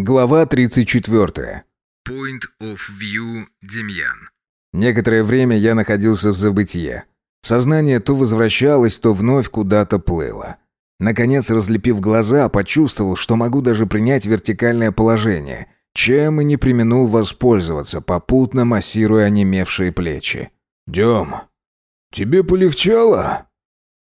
Глава 34. Point of View Демьян. Некоторое время я находился в забытье. Сознание то возвращалось, то вновь куда-то плыло. Наконец, разлепив глаза, почувствовал, что могу даже принять вертикальное положение, чем и не применул воспользоваться, попутно массируя онемевшие плечи. «Дем, тебе полегчало?»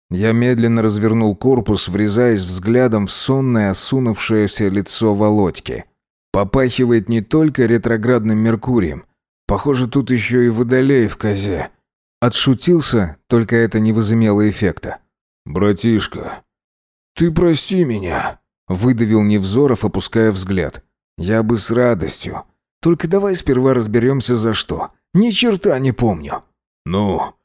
Я медленно развернул корпус, врезаясь взглядом в сонное, осунувшееся лицо Володьки. Попахивает не только ретроградным Меркурием. Похоже, тут еще и водолей в козе. Отшутился, только это не возымело эффекта. «Братишка, ты прости меня», — выдавил Невзоров, опуская взгляд. «Я бы с радостью. Только давай сперва разберемся за что. Ни черта не помню». «Ну,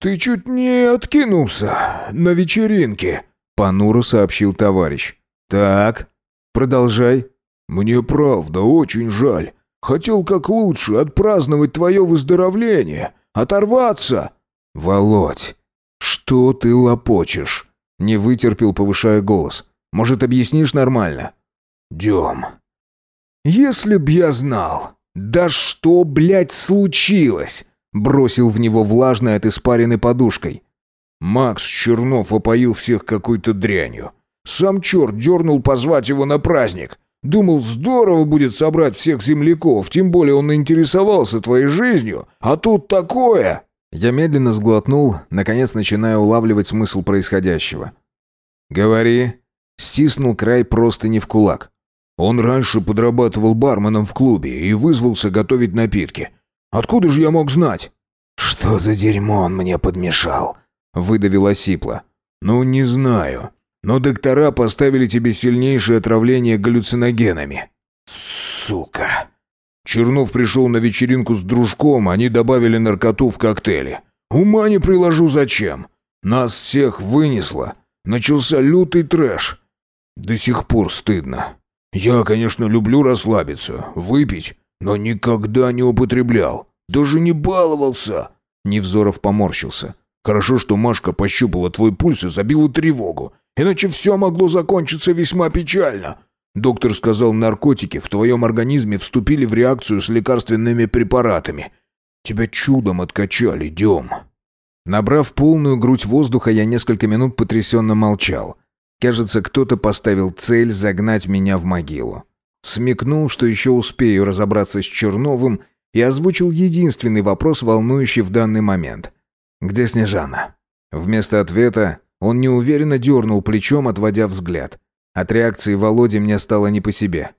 «Ты чуть не откинулся на вечеринке», — понуро сообщил товарищ. «Так, продолжай». «Мне правда очень жаль. Хотел как лучше отпраздновать твое выздоровление, оторваться». «Володь, что ты лопочешь?» Не вытерпел, повышая голос. «Может, объяснишь нормально?» «Дем, если б я знал...» «Да что, блядь, случилось?» Бросил в него влажной от испарины подушкой. Макс Чернов опоил всех какой-то дрянью. Сам черт дернул позвать его на праздник. Думал, здорово будет собрать всех земляков, тем более он интересовался твоей жизнью, а тут такое!» Я медленно сглотнул, наконец начиная улавливать смысл происходящего. «Говори». Стиснул край просто не в кулак. Он раньше подрабатывал барменом в клубе и вызвался готовить напитки. Откуда же я мог знать?» «Что за дерьмо он мне подмешал?» — выдавил Осипло. «Ну, не знаю. Но доктора поставили тебе сильнейшее отравление галлюциногенами». «Сука!» Чернов пришел на вечеринку с дружком, они добавили наркоту в коктейли. Ума не приложу зачем. Нас всех вынесло. Начался лютый трэш. До сих пор стыдно. Я, конечно, люблю расслабиться, выпить, но никогда не употреблял. Даже не баловался. Невзоров поморщился. Хорошо, что Машка пощупала твой пульс и забила тревогу. Иначе все могло закончиться весьма печально. Доктор сказал, наркотики в твоем организме вступили в реакцию с лекарственными препаратами. Тебя чудом откачали, Дем. Набрав полную грудь воздуха, я несколько минут потрясенно молчал. Кажется, кто-то поставил цель загнать меня в могилу. Смекнул, что еще успею разобраться с Черновым, и озвучил единственный вопрос, волнующий в данный момент. «Где Снежана?» Вместо ответа он неуверенно дернул плечом, отводя взгляд. От реакции Володи мне стало не по себе.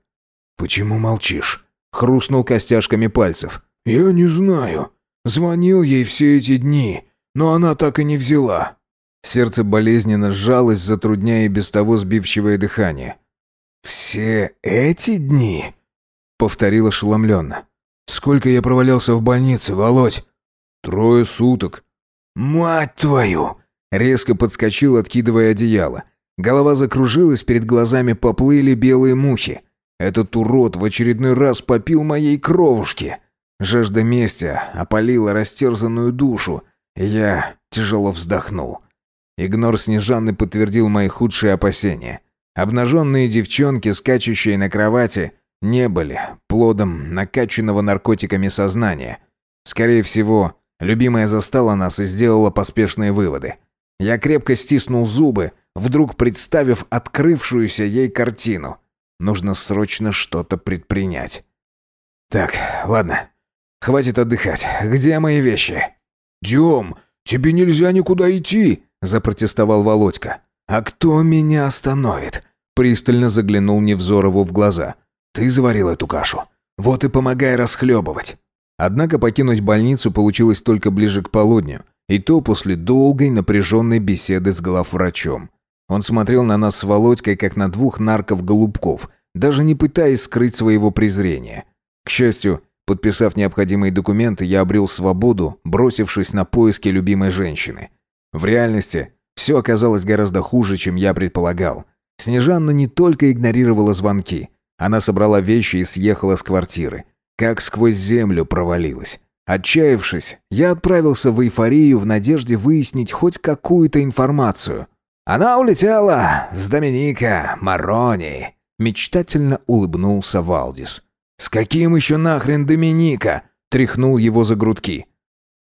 «Почему молчишь?» Хрустнул костяшками пальцев. «Я не знаю. Звонил ей все эти дни, но она так и не взяла». Сердце болезненно сжалось, затрудняя без того сбивчивое дыхание. «Все эти дни?» — повторил ошеломленно. «Сколько я провалялся в больнице, Володь?» «Трое суток». «Мать твою!» Резко подскочил, откидывая одеяло. Голова закружилась, перед глазами поплыли белые мухи. Этот урод в очередной раз попил моей кровушки. Жажда мести опалила растерзанную душу, я тяжело вздохнул. Игнор Снежаны подтвердил мои худшие опасения. Обнаженные девчонки, скачущие на кровати, не были плодом накачанного наркотиками сознания. Скорее всего, любимая застала нас и сделала поспешные выводы. Я крепко стиснул зубы, вдруг представив открывшуюся ей картину. Нужно срочно что-то предпринять. Так, ладно. Хватит отдыхать. Где мои вещи? «Дем, тебе нельзя никуда идти!» – запротестовал Володька. «А кто меня остановит?» Пристально заглянул Невзорову в глаза. «Ты заварил эту кашу. Вот и помогай расхлебывать». Однако покинуть больницу получилось только ближе к полудню, и то после долгой напряженной беседы с главврачом. Он смотрел на нас с Володькой, как на двух нарков-голубков, даже не пытаясь скрыть своего презрения. К счастью, подписав необходимые документы, я обрел свободу, бросившись на поиски любимой женщины. В реальности все оказалось гораздо хуже, чем я предполагал. Снежанна не только игнорировала звонки. Она собрала вещи и съехала с квартиры. Как сквозь землю провалилась. Отчаявшись, я отправился в эйфорию в надежде выяснить хоть какую-то информацию. «Она улетела с Доминика Марони», Мечтательно улыбнулся Валдис. «С каким еще нахрен Доминика?» Тряхнул его за грудки.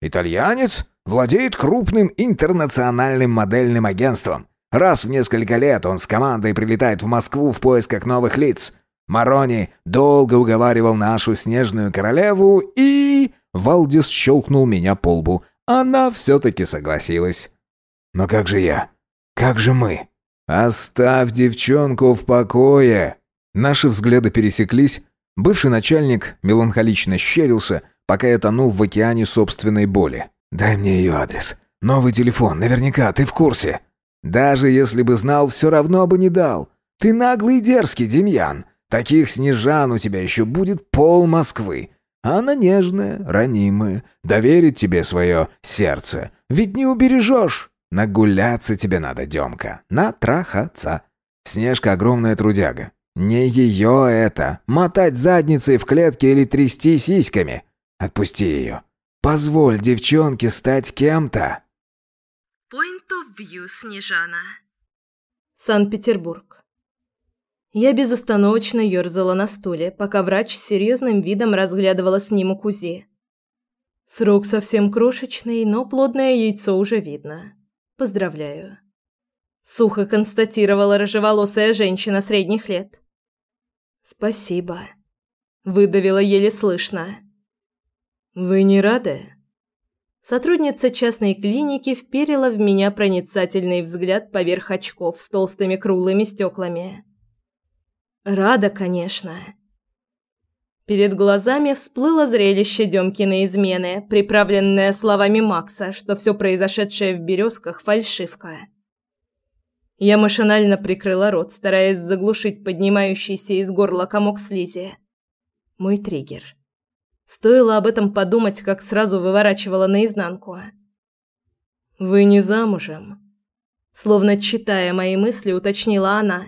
«Итальянец владеет крупным интернациональным модельным агентством. Раз в несколько лет он с командой прилетает в Москву в поисках новых лиц. Марони долго уговаривал нашу снежную королеву и...» Валдис щелкнул меня по лбу. Она все-таки согласилась. «Но как же я? Как же мы?» «Оставь девчонку в покое!» Наши взгляды пересеклись. Бывший начальник меланхолично щерился, пока я тонул в океане собственной боли. «Дай мне ее адрес. Новый телефон, наверняка, ты в курсе». «Даже если бы знал, все равно бы не дал. Ты наглый и дерзкий, Демьян. Таких снежан у тебя еще будет пол Москвы. Она нежная, ранимая, доверит тебе свое сердце. Ведь не убережешь. Нагуляться тебе надо, Демка, натрахаться. Снежка огромная трудяга. Не ее это, мотать задницей в клетке или трясти сиськами. Отпусти ее. Позволь девчонке стать кем-то. Point of view, Снежана. Санкт-Петербург. Я безостановочно ерзала на стуле, пока врач с серьезным видом разглядывала снимок УЗИ. Срок совсем крошечный, но плодное яйцо уже видно. Поздравляю. Сухо констатировала рыжеволосая женщина средних лет. Спасибо. Выдавила еле слышно. Вы не рады? Сотрудница частной клиники вперила в меня проницательный взгляд поверх очков с толстыми круглыми стеклами. Рада, конечно. Перед глазами всплыло зрелище Демкиной измены, приправленное словами Макса, что все произошедшее в «Березках» – фальшивка. Я машинально прикрыла рот, стараясь заглушить поднимающийся из горла комок слизи. Мой триггер. Стоило об этом подумать, как сразу выворачивала наизнанку. «Вы не замужем?» Словно читая мои мысли, уточнила она.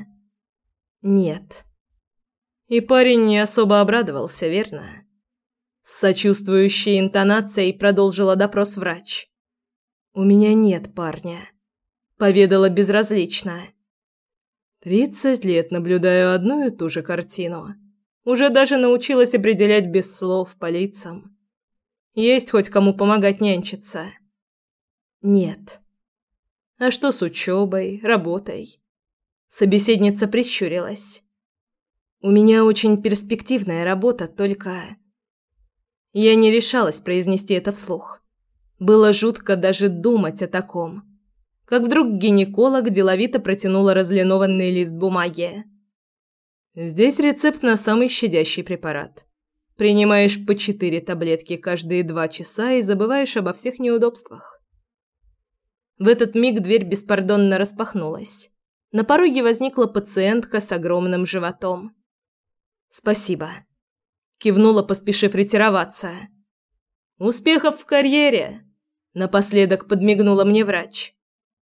«Нет». И парень не особо обрадовался, верно? С сочувствующей интонацией продолжила допрос врач. «У меня нет парня», — поведала безразлично. «Тридцать лет наблюдаю одну и ту же картину. Уже даже научилась определять без слов по лицам. Есть хоть кому помогать нянчиться?» «Нет». «А что с учебой, работой?» Собеседница прищурилась. У меня очень перспективная работа, только я не решалась произнести это вслух. Было жутко даже думать о таком. Как вдруг гинеколог деловито протянула разлинованный лист бумаги. Здесь рецепт на самый щадящий препарат. Принимаешь по четыре таблетки каждые два часа и забываешь обо всех неудобствах. В этот миг дверь беспардонно распахнулась. На пороге возникла пациентка с огромным животом. «Спасибо», – кивнула, поспешив ретироваться. «Успехов в карьере!» – напоследок подмигнула мне врач.